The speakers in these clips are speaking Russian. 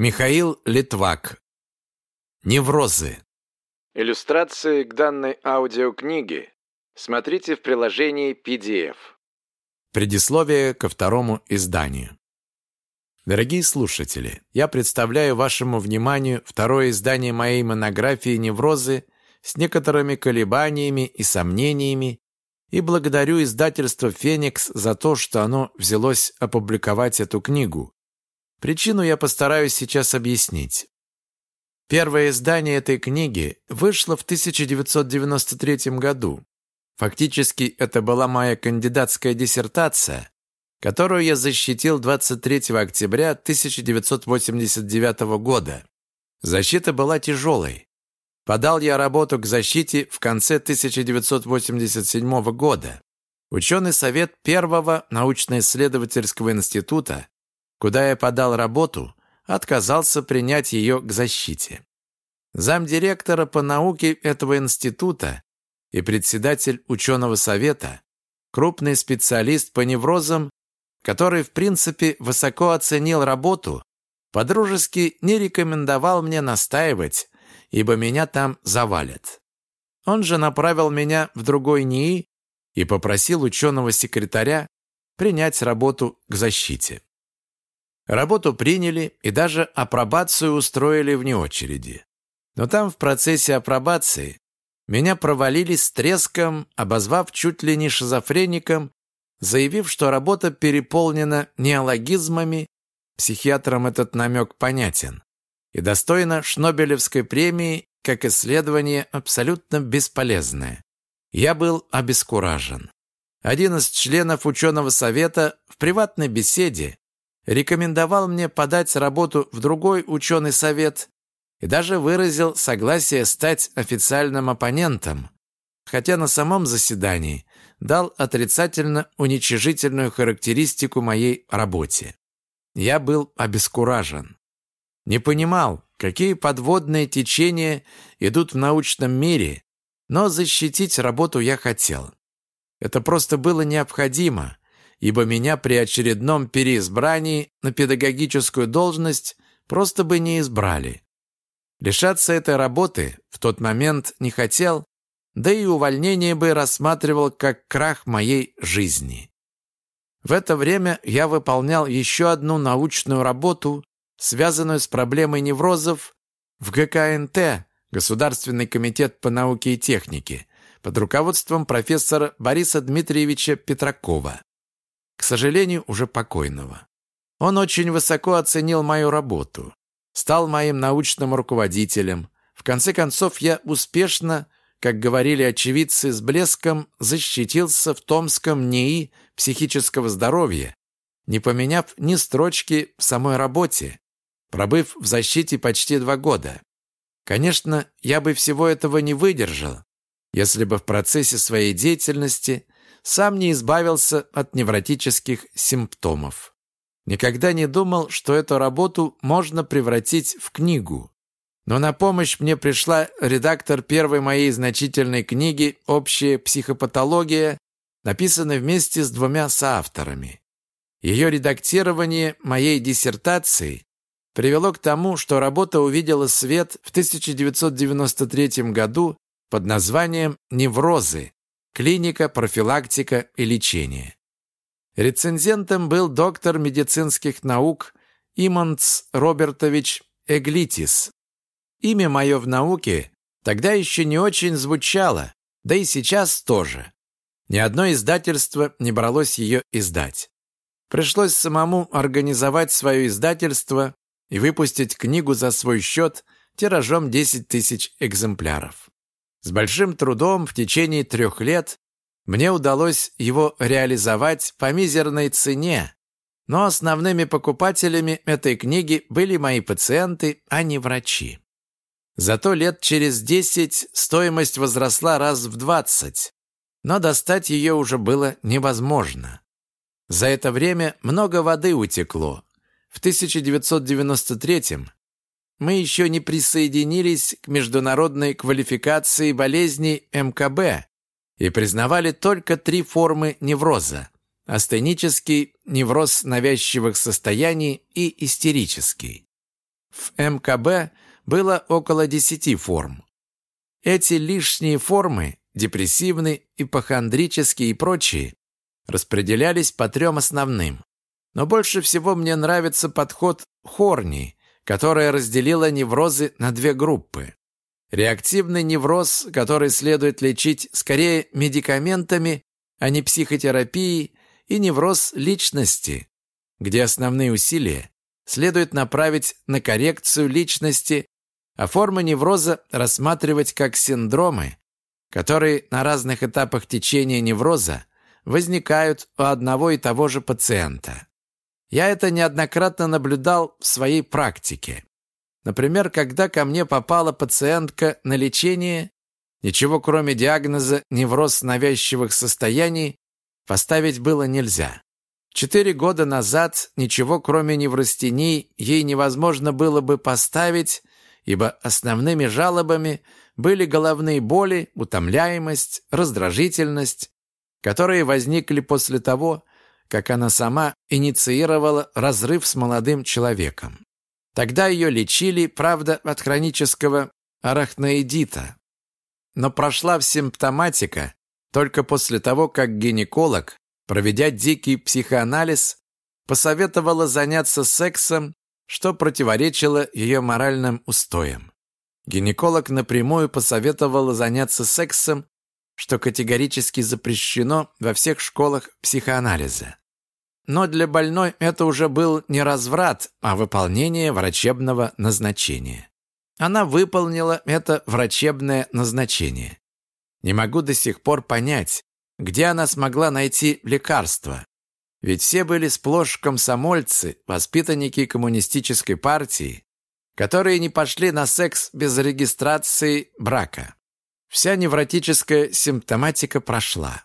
Михаил Литвак. Неврозы. Иллюстрации к данной аудиокниге смотрите в приложении PDF. Предисловие ко второму изданию. Дорогие слушатели, я представляю вашему вниманию второе издание моей монографии «Неврозы» с некоторыми колебаниями и сомнениями и благодарю издательство «Феникс» за то, что оно взялось опубликовать эту книгу, Причину я постараюсь сейчас объяснить. Первое издание этой книги вышло в 1993 году. Фактически это была моя кандидатская диссертация, которую я защитил 23 октября 1989 года. Защита была тяжелой. Подал я работу к защите в конце 1987 года. Ученый совет первого научно-исследовательского института куда я подал работу, отказался принять ее к защите. Замдиректора по науке этого института и председатель ученого совета, крупный специалист по неврозам, который, в принципе, высоко оценил работу, подружески не рекомендовал мне настаивать, ибо меня там завалят. Он же направил меня в другой НИИ и попросил ученого секретаря принять работу к защите. Работу приняли и даже апробацию устроили вне очереди. Но там в процессе апробации меня провалили с треском, обозвав чуть ли не шизофреником, заявив, что работа переполнена неологизмами, психиатрам этот намек понятен, и достойна Шнобелевской премии как исследование абсолютно бесполезное. Я был обескуражен. Один из членов ученого совета в приватной беседе рекомендовал мне подать работу в другой ученый совет и даже выразил согласие стать официальным оппонентом, хотя на самом заседании дал отрицательно уничижительную характеристику моей работе. Я был обескуражен. Не понимал, какие подводные течения идут в научном мире, но защитить работу я хотел. Это просто было необходимо, ибо меня при очередном переизбрании на педагогическую должность просто бы не избрали. Лишаться этой работы в тот момент не хотел, да и увольнение бы рассматривал как крах моей жизни. В это время я выполнял еще одну научную работу, связанную с проблемой неврозов в ГКНТ, Государственный комитет по науке и технике, под руководством профессора Бориса Дмитриевича Петракова к сожалению, уже покойного. Он очень высоко оценил мою работу, стал моим научным руководителем. В конце концов, я успешно, как говорили очевидцы, с блеском защитился в Томском НИИ психического здоровья, не поменяв ни строчки в самой работе, пробыв в защите почти два года. Конечно, я бы всего этого не выдержал, если бы в процессе своей деятельности – сам не избавился от невротических симптомов. Никогда не думал, что эту работу можно превратить в книгу. Но на помощь мне пришла редактор первой моей значительной книги «Общая психопатология», написанной вместе с двумя соавторами. Ее редактирование моей диссертации привело к тому, что работа увидела свет в 1993 году под названием «Неврозы. Клиника, профилактика и лечение. Рецензентом был доктор медицинских наук Иманц Робертович Эглитис. Имя мое в науке тогда еще не очень звучало, да и сейчас тоже. Ни одно издательство не бралось ее издать. Пришлось самому организовать свое издательство и выпустить книгу за свой счет тиражом 10 тысяч экземпляров. С большим трудом в течение трех лет мне удалось его реализовать по мизерной цене, но основными покупателями этой книги были мои пациенты, а не врачи. Зато лет через десять стоимость возросла раз в двадцать, но достать ее уже было невозможно. За это время много воды утекло. В 1993 мы еще не присоединились к международной квалификации болезней МКБ и признавали только три формы невроза – астенический, невроз навязчивых состояний и истерический. В МКБ было около 10 форм. Эти лишние формы, депрессивные, ипохондрические и прочие, распределялись по трем основным. Но больше всего мне нравится подход Хорни, которая разделила неврозы на две группы. Реактивный невроз, который следует лечить скорее медикаментами, а не психотерапией, и невроз личности, где основные усилия следует направить на коррекцию личности, а формы невроза рассматривать как синдромы, которые на разных этапах течения невроза возникают у одного и того же пациента. Я это неоднократно наблюдал в своей практике. Например, когда ко мне попала пациентка на лечение, ничего кроме диагноза невроз навязчивых состояний поставить было нельзя. Четыре года назад ничего кроме неврастении ей невозможно было бы поставить, ибо основными жалобами были головные боли, утомляемость, раздражительность, которые возникли после того, как она сама инициировала разрыв с молодым человеком. Тогда ее лечили, правда, от хронического арахноидита. Но прошла симптоматика только после того, как гинеколог, проведя дикий психоанализ, посоветовала заняться сексом, что противоречило ее моральным устоям. Гинеколог напрямую посоветовала заняться сексом, что категорически запрещено во всех школах психоанализа. Но для больной это уже был не разврат, а выполнение врачебного назначения. Она выполнила это врачебное назначение. Не могу до сих пор понять, где она смогла найти лекарство. Ведь все были сплошь комсомольцы, воспитанники коммунистической партии, которые не пошли на секс без регистрации брака. Вся невротическая симптоматика прошла.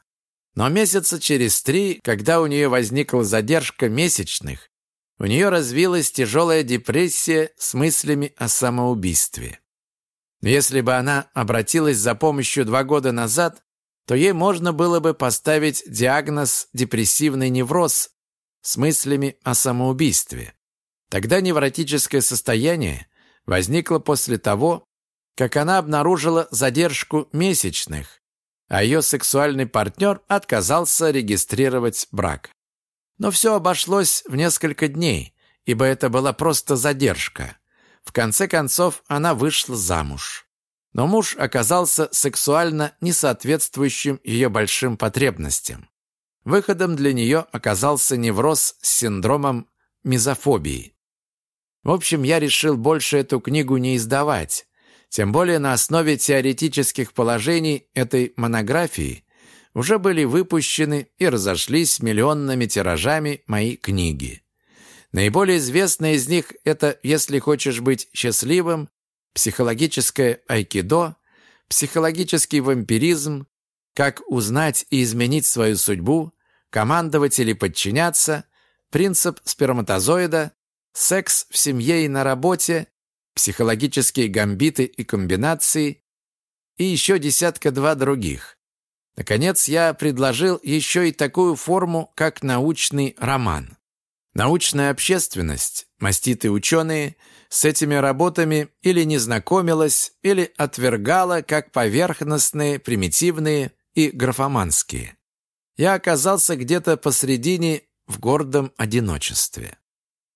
Но месяца через три, когда у нее возникла задержка месячных, у нее развилась тяжелая депрессия с мыслями о самоубийстве. Если бы она обратилась за помощью два года назад, то ей можно было бы поставить диагноз депрессивный невроз с мыслями о самоубийстве. Тогда невротическое состояние возникло после того, как она обнаружила задержку месячных, а ее сексуальный партнер отказался регистрировать брак. Но все обошлось в несколько дней, ибо это была просто задержка. В конце концов, она вышла замуж. Но муж оказался сексуально несоответствующим ее большим потребностям. Выходом для нее оказался невроз с синдромом мизофобии. В общем, я решил больше эту книгу не издавать, тем более на основе теоретических положений этой монографии уже были выпущены и разошлись миллионными тиражами мои книги. Наиболее известная из них – это «Если хочешь быть счастливым», «Психологическое айкидо», «Психологический вампиризм», «Как узнать и изменить свою судьбу», «Командовать или подчиняться», «Принцип сперматозоида», «Секс в семье и на работе», психологические гамбиты и комбинации и еще десятка-два других. Наконец, я предложил еще и такую форму, как научный роман. Научная общественность, маститые ученые, с этими работами или не знакомилась, или отвергала как поверхностные, примитивные и графоманские. Я оказался где-то посредине в гордом одиночестве.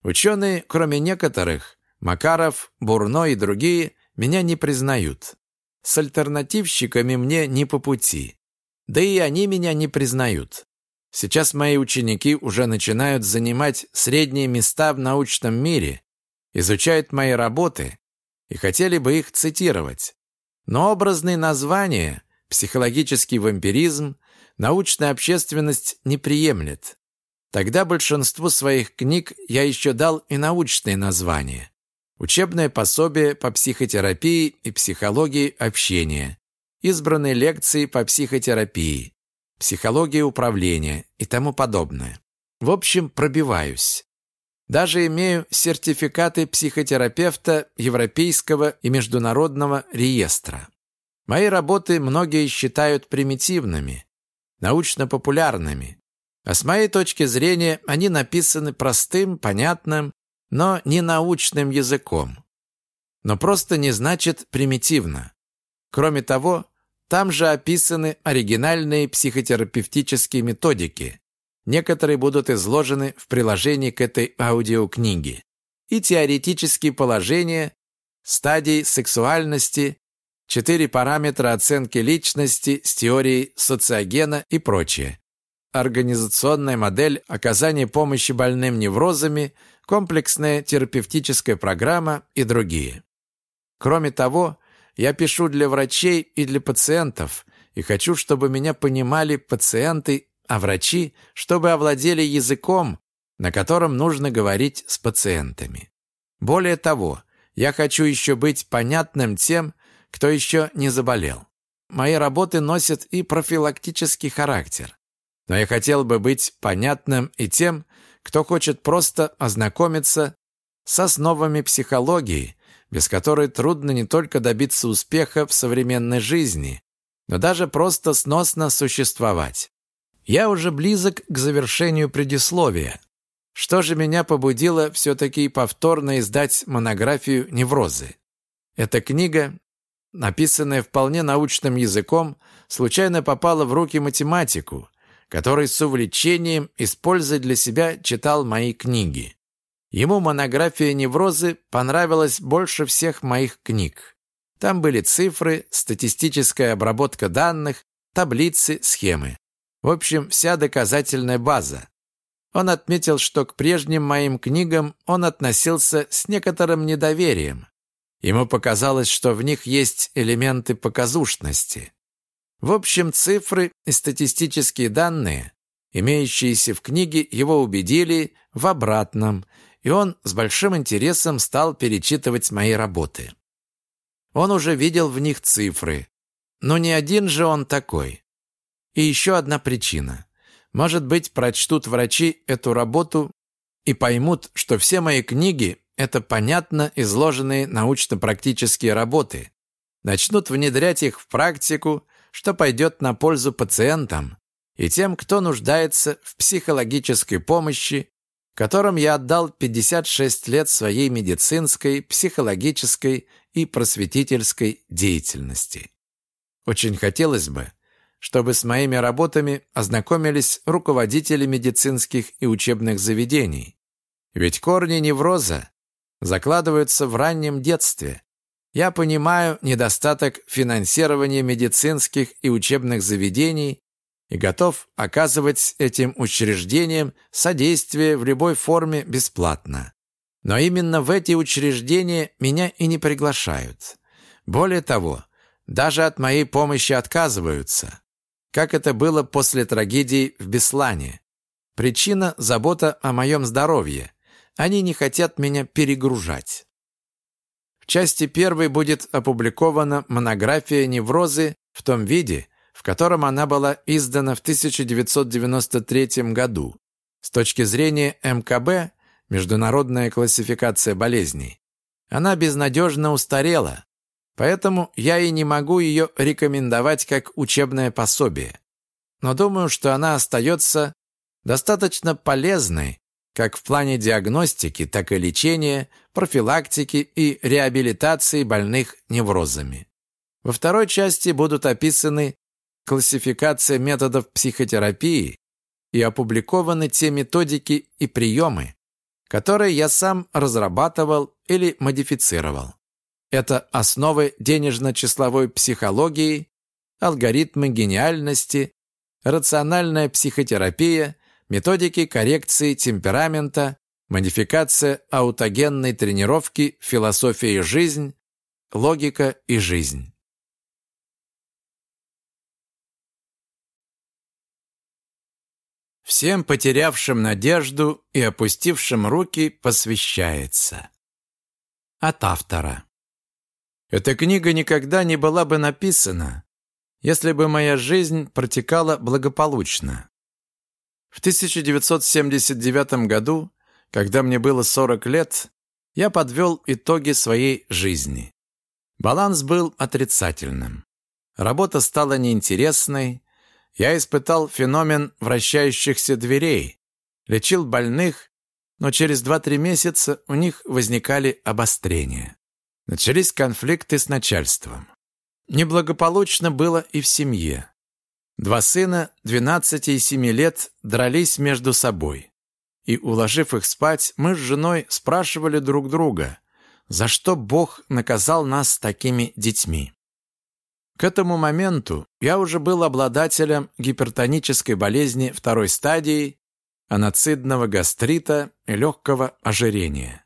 Ученые, кроме некоторых, Макаров, Бурно и другие меня не признают. С альтернативщиками мне не по пути. Да и они меня не признают. Сейчас мои ученики уже начинают занимать средние места в научном мире, изучают мои работы и хотели бы их цитировать. Но образные названия «психологический вампиризм» научная общественность не приемлет. Тогда большинству своих книг я еще дал и научные названия. Учебное пособие по психотерапии и психологии общения. Избранные лекции по психотерапии, психологии управления и тому подобное. В общем, пробиваюсь. Даже имею сертификаты психотерапевта Европейского и Международного реестра. Мои работы многие считают примитивными, научно-популярными. А с моей точки зрения они написаны простым, понятным но не научным языком. Но просто не значит примитивно. Кроме того, там же описаны оригинальные психотерапевтические методики. Некоторые будут изложены в приложении к этой аудиокниге. И теоретические положения стадий сексуальности, четыре параметра оценки личности с теорией социогена и прочее. Организационная модель оказания помощи больным неврозами, комплексная терапевтическая программа и другие. Кроме того, я пишу для врачей и для пациентов, и хочу, чтобы меня понимали пациенты, а врачи, чтобы овладели языком, на котором нужно говорить с пациентами. Более того, я хочу еще быть понятным тем, кто еще не заболел. Мои работы носят и профилактический характер. Но я хотел бы быть понятным и тем, кто хочет просто ознакомиться с основами психологии без которой трудно не только добиться успеха в современной жизни, но даже просто сносно существовать. Я уже близок к завершению предисловия. Что же меня побудило все-таки повторно издать монографию «Неврозы»? Эта книга, написанная вполне научным языком, случайно попала в руки математику, который с увлечением и с пользой для себя читал мои книги. Ему монография «Неврозы» понравилась больше всех моих книг. Там были цифры, статистическая обработка данных, таблицы, схемы. В общем, вся доказательная база. Он отметил, что к прежним моим книгам он относился с некоторым недоверием. Ему показалось, что в них есть элементы показушности. В общем, цифры и статистические данные, имеющиеся в книге, его убедили в обратном – и он с большим интересом стал перечитывать мои работы. Он уже видел в них цифры, но не один же он такой. И еще одна причина. Может быть, прочтут врачи эту работу и поймут, что все мои книги – это понятно изложенные научно-практические работы, начнут внедрять их в практику, что пойдет на пользу пациентам и тем, кто нуждается в психологической помощи которым я отдал 56 лет своей медицинской, психологической и просветительской деятельности. Очень хотелось бы, чтобы с моими работами ознакомились руководители медицинских и учебных заведений. Ведь корни невроза закладываются в раннем детстве. Я понимаю недостаток финансирования медицинских и учебных заведений и готов оказывать этим учреждениям содействие в любой форме бесплатно. Но именно в эти учреждения меня и не приглашают. Более того, даже от моей помощи отказываются, как это было после трагедии в Беслане. Причина – забота о моем здоровье. Они не хотят меня перегружать. Части первой будет опубликована монография неврозы в том виде, в котором она была издана в 1993 году. С точки зрения МКБ, Международная классификация болезней, она безнадежно устарела, поэтому я и не могу ее рекомендовать как учебное пособие. Но думаю, что она остается достаточно полезной как в плане диагностики, так и лечения, профилактики и реабилитации больных неврозами. Во второй части будут описаны классификация методов психотерапии и опубликованы те методики и приемы, которые я сам разрабатывал или модифицировал. Это основы денежно-числовой психологии, алгоритмы гениальности, рациональная психотерапия, методики коррекции темперамента, модификация аутогенной тренировки, философия и жизнь, логика и жизнь. Всем потерявшим надежду и опустившим руки посвящается. От автора. Эта книга никогда не была бы написана, если бы моя жизнь протекала благополучно. В 1979 году, когда мне было 40 лет, я подвел итоги своей жизни. Баланс был отрицательным. Работа стала неинтересной, я испытал феномен вращающихся дверей, лечил больных но через 2-3 месяца у них возникали обострения. Начались конфликты с начальством. Неблагополучно было и в семье. Два сына, 12 и 7 лет, дрались между собой. И, уложив их спать, мы с женой спрашивали друг друга, за что Бог наказал нас такими детьми. К этому моменту я уже был обладателем гипертонической болезни второй стадии, анацидного гастрита и легкого ожирения.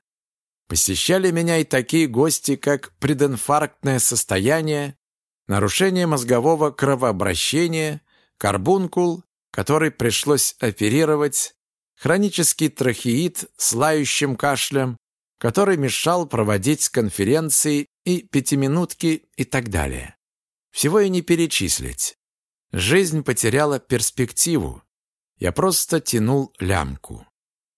Посещали меня и такие гости, как прединфарктное состояние, нарушение мозгового кровообращения, карбункул, который пришлось оперировать, хронический трахеид с лающим кашлем, который мешал проводить конференции и пятиминутки и так далее. Всего и не перечислить. Жизнь потеряла перспективу. Я просто тянул лямку.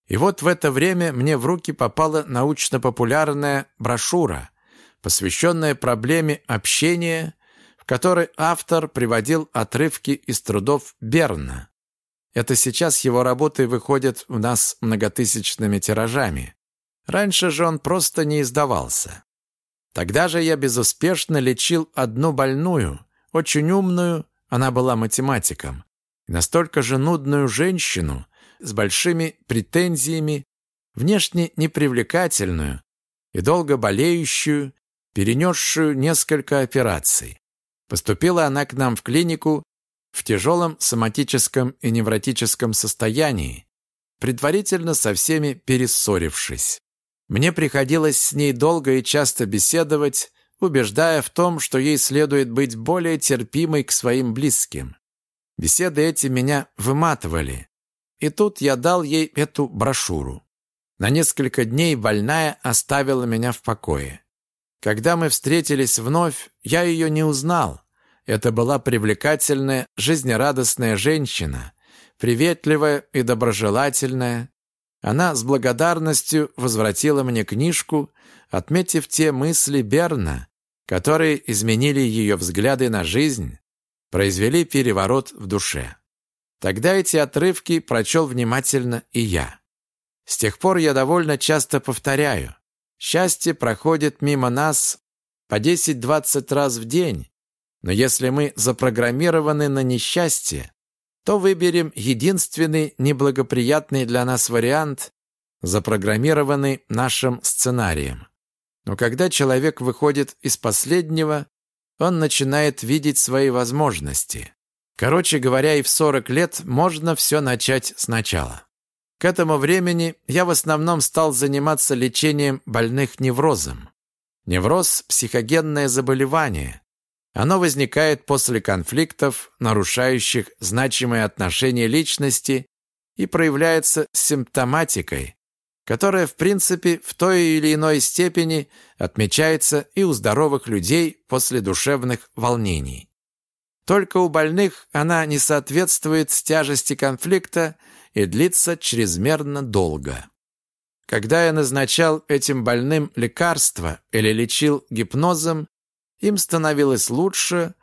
И вот в это время мне в руки попала научно-популярная брошюра, посвященная проблеме общения, которой автор приводил отрывки из трудов Берна. Это сейчас его работы выходят у нас многотысячными тиражами. Раньше же он просто не издавался. Тогда же я безуспешно лечил одну больную, очень умную, она была математиком, настолько же нудную женщину с большими претензиями, внешне непривлекательную и долго болеющую, перенесшую несколько операций. Поступила она к нам в клинику в тяжелом соматическом и невротическом состоянии, предварительно со всеми перессорившись. Мне приходилось с ней долго и часто беседовать, убеждая в том, что ей следует быть более терпимой к своим близким. Беседы эти меня выматывали. И тут я дал ей эту брошюру. На несколько дней больная оставила меня в покое. Когда мы встретились вновь, я ее не узнал. Это была привлекательная, жизнерадостная женщина, приветливая и доброжелательная, она с благодарностью возвратила мне книжку, отметив те мысли Берна, которые изменили ее взгляды на жизнь, произвели переворот в душе. Тогда эти отрывки прочел внимательно и я. С тех пор я довольно часто повторяю. Счастье проходит мимо нас по 10-20 раз в день, но если мы запрограммированы на несчастье, то выберем единственный неблагоприятный для нас вариант, запрограммированный нашим сценарием. Но когда человек выходит из последнего, он начинает видеть свои возможности. Короче говоря, и в 40 лет можно все начать сначала. К этому времени я в основном стал заниматься лечением больных неврозом. Невроз – психогенное заболевание, оно возникает после конфликтов, нарушающих значимые отношения личности и проявляется симптоматикой, которая, в принципе, в той или иной степени отмечается и у здоровых людей после душевных волнений. Только у больных она не соответствует тяжести конфликта и длится чрезмерно долго. Когда я назначал этим больным лекарства или лечил гипнозом, им становилось лучше,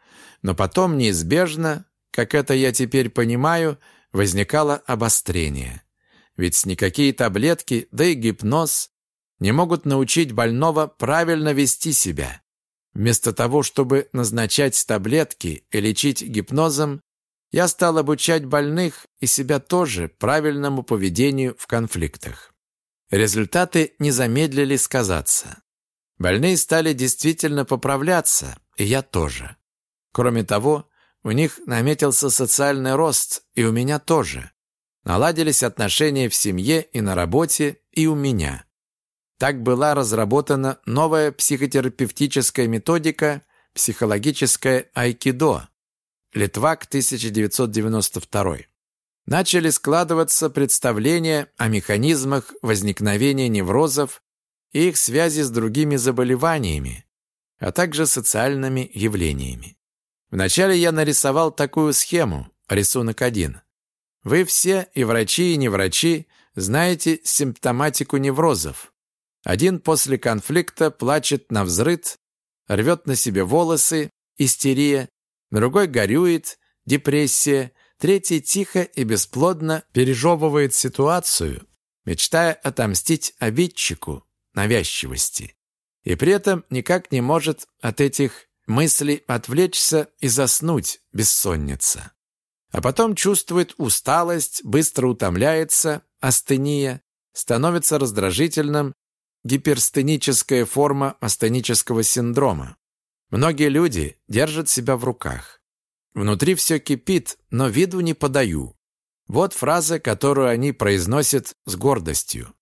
но потом неизбежно, как это я теперь понимаю, возникало обострение. Ведь никакие таблетки, да и гипноз не могут научить больного правильно вести себя. Вместо того, чтобы назначать таблетки и лечить гипнозом, я стал обучать больных и себя тоже правильному поведению в конфликтах. Результаты не замедлили сказаться. Больные стали действительно поправляться, и я тоже. Кроме того, у них наметился социальный рост, и у меня тоже. Наладились отношения в семье и на работе, и у меня. Так была разработана новая психотерапевтическая методика психологическое айкидо. Литвак 1992. Начали складываться представления о механизмах возникновения неврозов и их связи с другими заболеваниями, а также социальными явлениями. Вначале я нарисовал такую схему, рисунок 1. Вы все, и врачи, и не врачи, знаете симптоматику неврозов. Один после конфликта плачет на взрыд, рвет на себе волосы, истерия, другой горюет, депрессия, третий тихо и бесплодно пережевывает ситуацию мечтая отомстить обидчику навязчивости. И при этом никак не может от этих мыслей отвлечься и заснуть бессонница. А потом чувствует усталость, быстро утомляется, астения, становится раздражительным, гиперстеническая форма астенического синдрома. Многие люди держат себя в руках. Внутри все кипит, но виду не подаю. Вот фраза, которую они произносят с гордостью.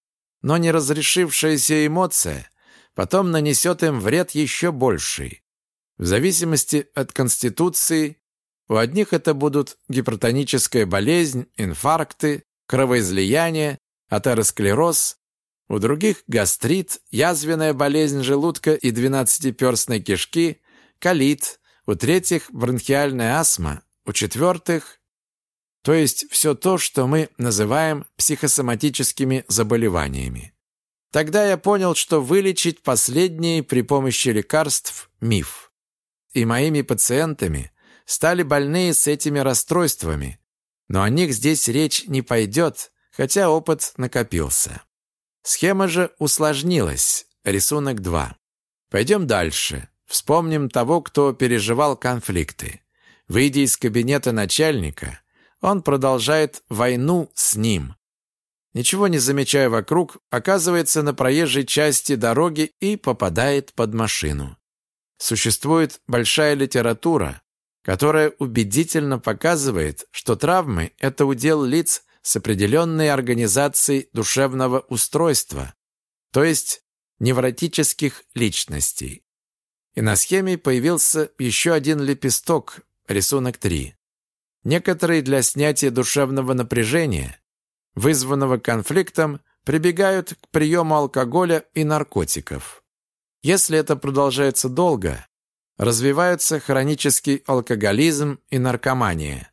Но неразрешившаяся эмоция потом нанесет им вред еще больший. В зависимости от конституции у одних это будут гипертоническая болезнь, инфаркты, кровоизлияние, атеросклероз, у других гастрит, язвенная болезнь желудка и двенадцатиперстной кишки, колит, у третьих бронхиальная астма, у четвертых, то есть все то, что мы называем психосоматическими заболеваниями. Тогда я понял, что вылечить последние при помощи лекарств – миф. И моими пациентами стали больные с этими расстройствами, но о них здесь речь не пойдет, хотя опыт накопился. Схема же усложнилась. Рисунок 2. Пойдем дальше. Вспомним того, кто переживал конфликты. Выйдя из кабинета начальника, он продолжает войну с ним. Ничего не замечая вокруг, оказывается на проезжей части дороги и попадает под машину. Существует большая литература, которая убедительно показывает, что травмы – это удел лиц с определенной организацией душевного устройства, то есть невротических личностей. И на схеме появился еще один лепесток, рисунок 3. Некоторые для снятия душевного напряжения, вызванного конфликтом, прибегают к приему алкоголя и наркотиков. Если это продолжается долго, развиваются хронический алкоголизм и наркомания.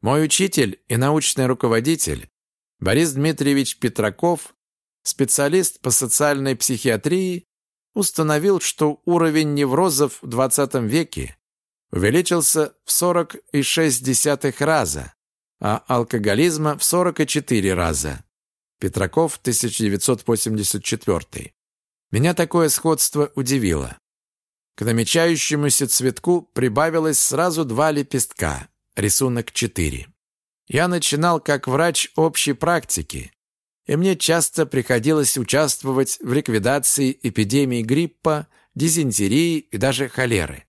Мой учитель и научный руководитель Борис Дмитриевич Петраков, специалист по социальной психиатрии, установил, что уровень неврозов в 20 веке увеличился в 40,6 раза, а алкоголизма в 44 раза. Петраков, 1984. Меня такое сходство удивило. К намечающемуся цветку прибавилось сразу два лепестка. Рисунок 4. Я начинал как врач общей практики, и мне часто приходилось участвовать в ликвидации эпидемий гриппа, дизентерии и даже холеры.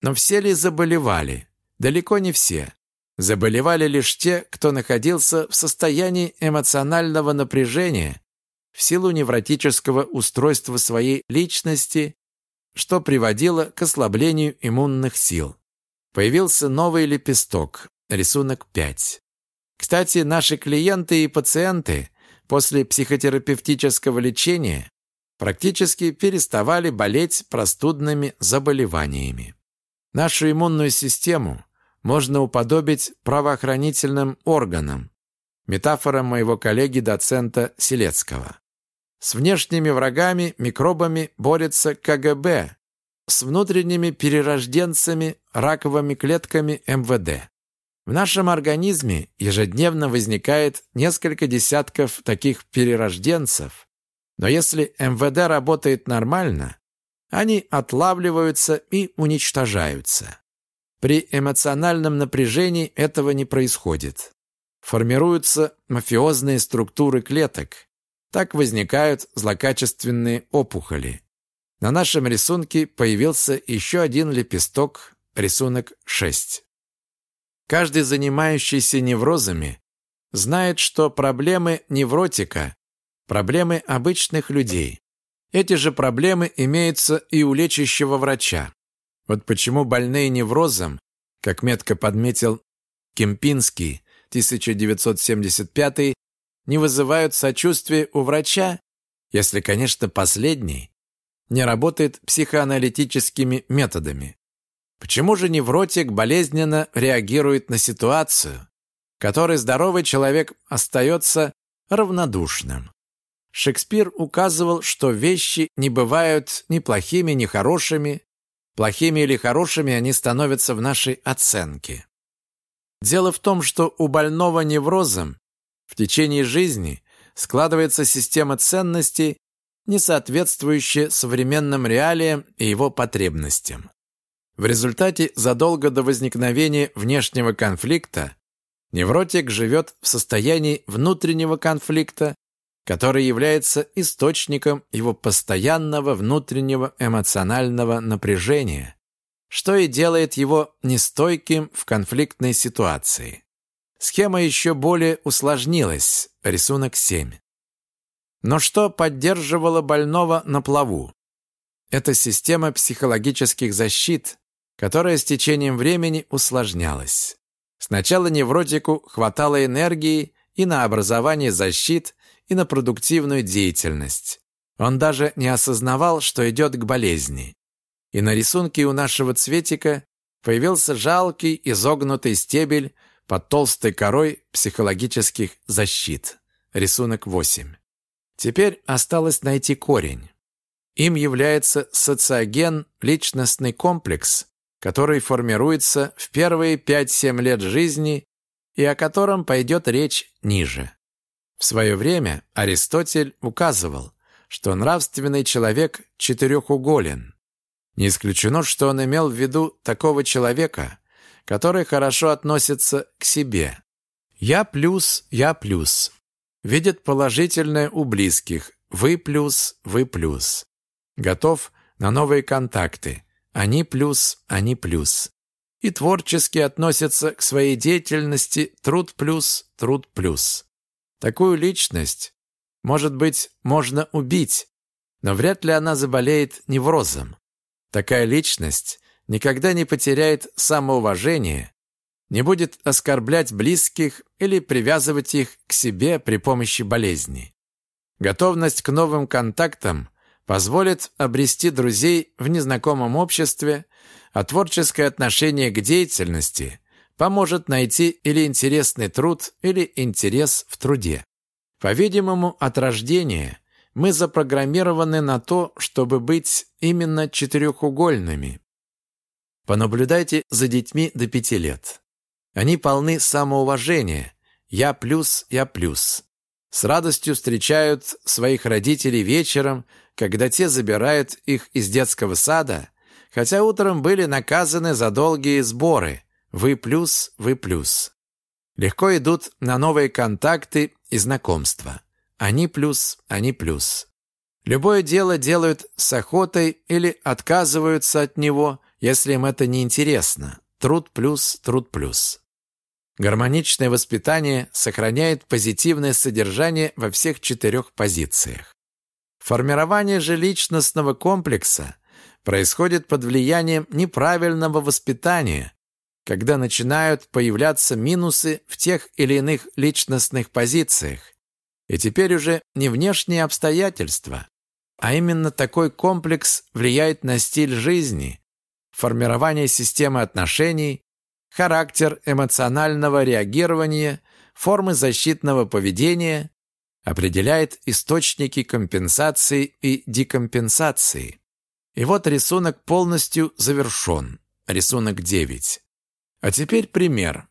Но все ли заболевали? Далеко не все. Заболевали лишь те, кто находился в состоянии эмоционального напряжения в силу невротического устройства своей личности, что приводило к ослаблению иммунных сил. Появился новый лепесток, рисунок 5. Кстати, наши клиенты и пациенты после психотерапевтического лечения практически переставали болеть простудными заболеваниями. Нашу иммунную систему можно уподобить правоохранительным органам, метафора моего коллеги-доцента Селецкого. С внешними врагами, микробами борется КГБ, с внутренними перерожденцами, раковыми клетками МВД. В нашем организме ежедневно возникает несколько десятков таких перерожденцев, но если МВД работает нормально, они отлавливаются и уничтожаются. При эмоциональном напряжении этого не происходит. Формируются мафиозные структуры клеток. Так возникают злокачественные опухоли. На нашем рисунке появился еще один лепесток, рисунок 6. Каждый занимающийся неврозами знает, что проблемы невротика – проблемы обычных людей. Эти же проблемы имеются и у лечащего врача. Вот почему больные неврозом, как метко подметил Кемпинский, 1975 не вызывают сочувствия у врача, если, конечно, последний не работает психоаналитическими методами. Почему же невротик болезненно реагирует на ситуацию, которой здоровый человек остается равнодушным? Шекспир указывал, что вещи не бывают ни плохими, ни хорошими. Плохими или хорошими они становятся в нашей оценке. Дело в том, что у больного неврозом в течение жизни складывается система ценностей, не соответствующая современным реалиям и его потребностям. В результате задолго до возникновения внешнего конфликта невротик живет в состоянии внутреннего конфликта, который является источником его постоянного внутреннего эмоционального напряжения, что и делает его нестойким в конфликтной ситуации. Схема еще более усложнилась, рисунок 7. Но что поддерживало больного на плаву? Это система психологических защит, которая с течением времени усложнялась. Сначала невротику хватало энергии и на образование защит, и на продуктивную деятельность. Он даже не осознавал, что идет к болезни. И на рисунке у нашего цветика появился жалкий изогнутый стебель под толстой корой психологических защит. Рисунок 8. Теперь осталось найти корень. Им является социоген личностный комплекс, который формируется в первые 5-7 лет жизни и о котором пойдет речь ниже. В свое время Аристотель указывал, что нравственный человек четырехуголен. Не исключено, что он имел в виду такого человека, который хорошо относится к себе. «Я плюс, я плюс». Видит положительное у близких. «Вы плюс, вы плюс». Готов на новые контакты. Они плюс, они плюс. И творчески относятся к своей деятельности труд плюс, труд плюс. Такую личность, может быть, можно убить, но вряд ли она заболеет неврозом. Такая личность никогда не потеряет самоуважение, не будет оскорблять близких или привязывать их к себе при помощи болезни. Готовность к новым контактам позволит обрести друзей в незнакомом обществе, а творческое отношение к деятельности поможет найти или интересный труд, или интерес в труде. По-видимому, от рождения мы запрограммированы на то, чтобы быть именно четырехугольными. Понаблюдайте за детьми до пяти лет. Они полны самоуважения. Я плюс, я плюс. С радостью встречают своих родителей вечером, когда те забирают их из детского сада, хотя утром были наказаны за долгие сборы, вы плюс, вы плюс. Легко идут на новые контакты и знакомства. Они плюс, они плюс. Любое дело делают с охотой или отказываются от него, если им это не интересно. Труд плюс, труд плюс. Гармоничное воспитание сохраняет позитивное содержание во всех четырех позициях. Формирование же личностного комплекса происходит под влиянием неправильного воспитания, когда начинают появляться минусы в тех или иных личностных позициях. И теперь уже не внешние обстоятельства, а именно такой комплекс влияет на стиль жизни, формирование системы отношений, характер эмоционального реагирования, формы защитного поведения, определяет источники компенсации и декомпенсации. И вот рисунок полностью завершен. Рисунок 9. А теперь пример.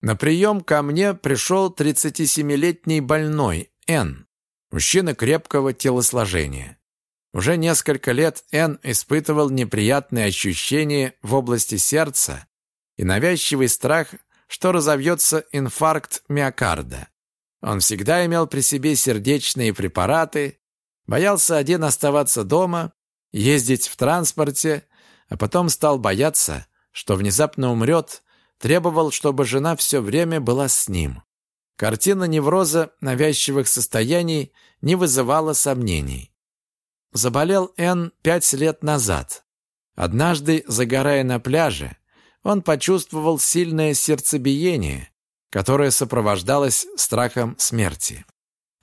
На прием ко мне пришел 37-летний больной Н, мужчина крепкого телосложения. Уже несколько лет Н испытывал неприятные ощущения в области сердца и навязчивый страх, что разовьется инфаркт миокарда. Он всегда имел при себе сердечные препараты, боялся один оставаться дома, ездить в транспорте, а потом стал бояться, что внезапно умрет, требовал, чтобы жена все время была с ним. Картина невроза навязчивых состояний не вызывала сомнений. Заболел Н пять лет назад. Однажды, загорая на пляже, он почувствовал сильное сердцебиение, которое сопровождалось страхом смерти.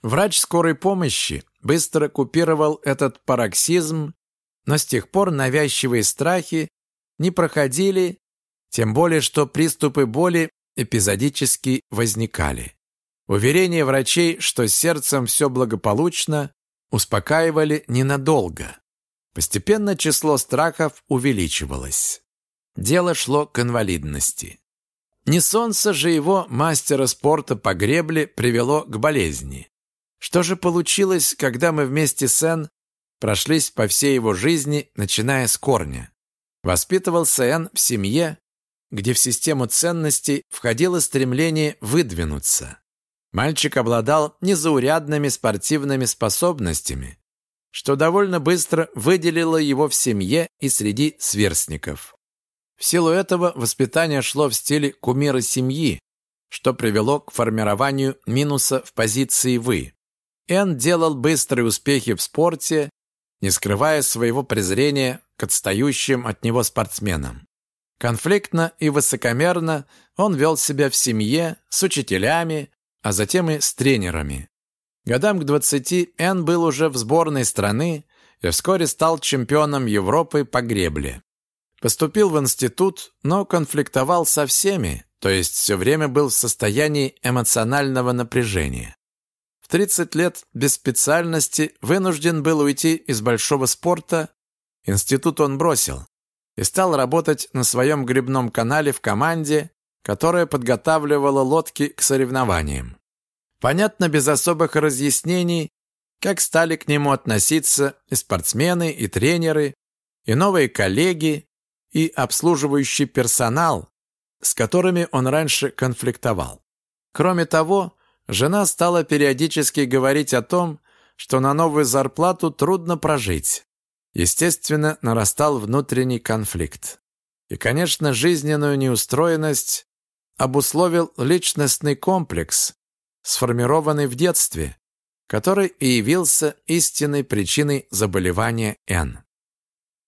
Врач скорой помощи быстро купировал этот пароксизм, но с тех пор навязчивые страхи не проходили, тем более что приступы боли эпизодически возникали. Уверения врачей, что с сердцем все благополучно, успокаивали ненадолго. Постепенно число страхов увеличивалось. Дело шло к инвалидности. Не солнце же его, мастера спорта по гребле, привело к болезни. Что же получилось, когда мы вместе с Энн прошлись по всей его жизни, начиная с корня? Воспитывался Энн в семье, где в систему ценностей входило стремление выдвинуться. Мальчик обладал незаурядными спортивными способностями, что довольно быстро выделило его в семье и среди сверстников. В силу этого воспитание шло в стиле кумира семьи, что привело к формированию минуса в позиции «вы». Эн делал быстрые успехи в спорте, не скрывая своего презрения к отстающим от него спортсменам. Конфликтно и высокомерно он вел себя в семье, с учителями, а затем и с тренерами. Годам к 20 Эн был уже в сборной страны и вскоре стал чемпионом Европы по гребле. Поступил в институт, но конфликтовал со всеми, то есть все время был в состоянии эмоционального напряжения. В 30 лет без специальности вынужден был уйти из большого спорта, институт он бросил и стал работать на своем грибном канале в команде, которая подготавливала лодки к соревнованиям. Понятно без особых разъяснений, как стали к нему относиться и спортсмены, и тренеры, и новые коллеги, и обслуживающий персонал, с которыми он раньше конфликтовал. Кроме того, жена стала периодически говорить о том, что на новую зарплату трудно прожить. Естественно, нарастал внутренний конфликт. И, конечно, жизненную неустроенность обусловил личностный комплекс, сформированный в детстве, который и явился истинной причиной заболевания Н.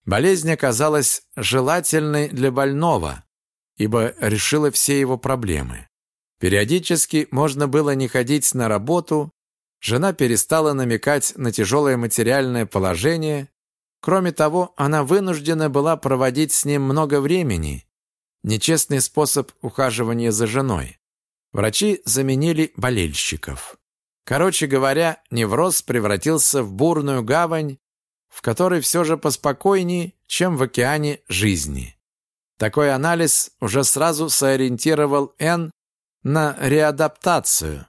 Болезнь оказалась желательной для больного, ибо решила все его проблемы. Периодически можно было не ходить на работу, жена перестала намекать на тяжелое материальное положение, кроме того, она вынуждена была проводить с ним много времени, нечестный способ ухаживания за женой. Врачи заменили болельщиков. Короче говоря, невроз превратился в бурную гавань, в которой все же поспокойнее, чем в океане жизни. Такой анализ уже сразу сориентировал Н на реадаптацию.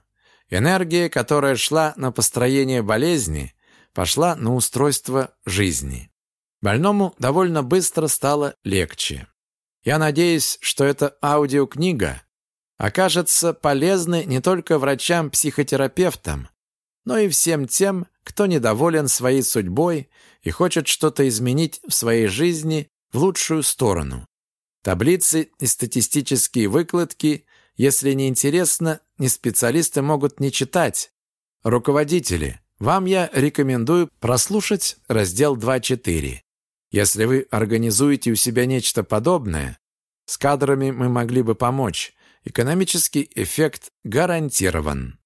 Энергия, которая шла на построение болезни, пошла на устройство жизни. Больному довольно быстро стало легче. Я надеюсь, что эта аудиокнига окажется полезной не только врачам-психотерапевтам, но и всем тем, кто недоволен своей судьбой и хочет что-то изменить в своей жизни в лучшую сторону. Таблицы и статистические выкладки, если не интересно, не специалисты могут не читать. Руководители, вам я рекомендую прослушать раздел 2.4. Если вы организуете у себя нечто подобное, с кадрами мы могли бы помочь. Экономический эффект гарантирован.